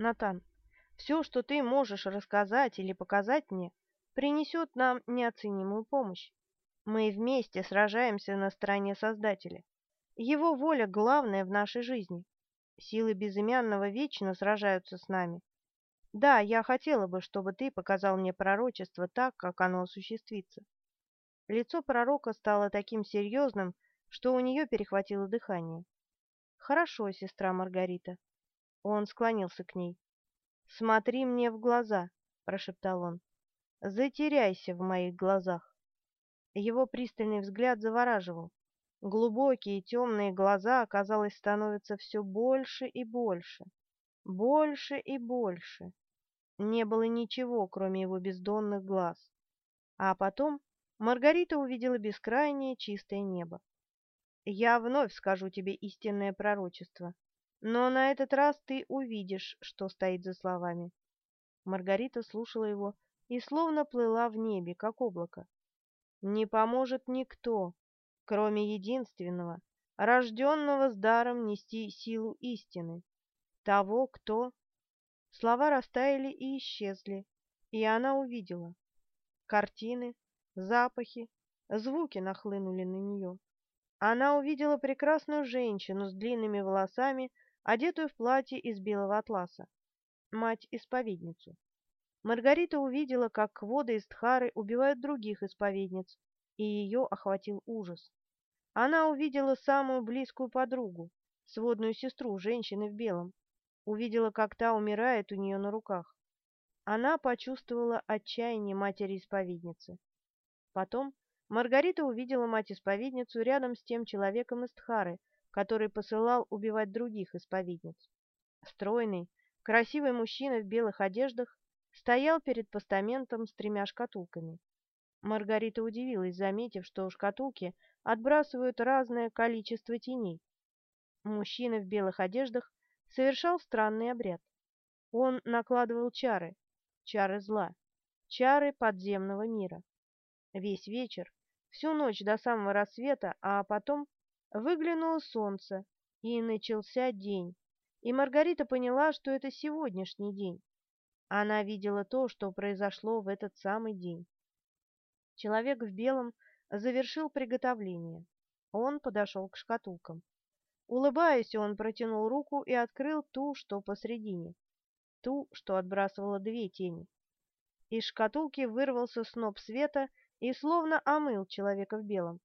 Натан, все, что ты можешь рассказать или показать мне, принесет нам неоценимую помощь. Мы вместе сражаемся на стороне Создателя. Его воля главная в нашей жизни. Силы безымянного вечно сражаются с нами. Да, я хотела бы, чтобы ты показал мне пророчество так, как оно осуществится. Лицо пророка стало таким серьезным, что у нее перехватило дыхание. Хорошо, сестра Маргарита. Он склонился к ней. Смотри мне в глаза, прошептал он. Затеряйся в моих глазах. Его пристальный взгляд завораживал. Глубокие темные глаза, казалось, становятся все больше и больше, больше и больше. Не было ничего, кроме его бездонных глаз. А потом Маргарита увидела бескрайнее чистое небо. «Я вновь скажу тебе истинное пророчество, но на этот раз ты увидишь, что стоит за словами». Маргарита слушала его и словно плыла в небе, как облако. «Не поможет никто, кроме единственного, рожденного с даром нести силу истины, того, кто... Слова растаяли и исчезли, и она увидела. Картины, запахи, звуки нахлынули на нее. Она увидела прекрасную женщину с длинными волосами, одетую в платье из белого атласа, мать-исповедницу. Маргарита увидела, как кводы из Тхары убивают других исповедниц, и ее охватил ужас. Она увидела самую близкую подругу, сводную сестру, женщины в белом. Увидела, как та умирает у нее на руках. Она почувствовала отчаяние матери-исповедницы. Потом Маргарита увидела мать-исповедницу рядом с тем человеком из Тхары, который посылал убивать других исповедниц. Стройный, красивый мужчина в белых одеждах стоял перед постаментом с тремя шкатулками. Маргарита удивилась, заметив, что шкатулки отбрасывают разное количество теней. Мужчина в белых одеждах совершал странный обряд. Он накладывал чары, чары зла, чары подземного мира. Весь вечер, всю ночь до самого рассвета, а потом выглянуло солнце, и начался день, и Маргарита поняла, что это сегодняшний день. Она видела то, что произошло в этот самый день. Человек в белом завершил приготовление. Он подошел к шкатулкам. Улыбаясь, он протянул руку и открыл ту, что посредине, ту, что отбрасывала две тени. Из шкатулки вырвался сноп света и словно омыл человека в белом.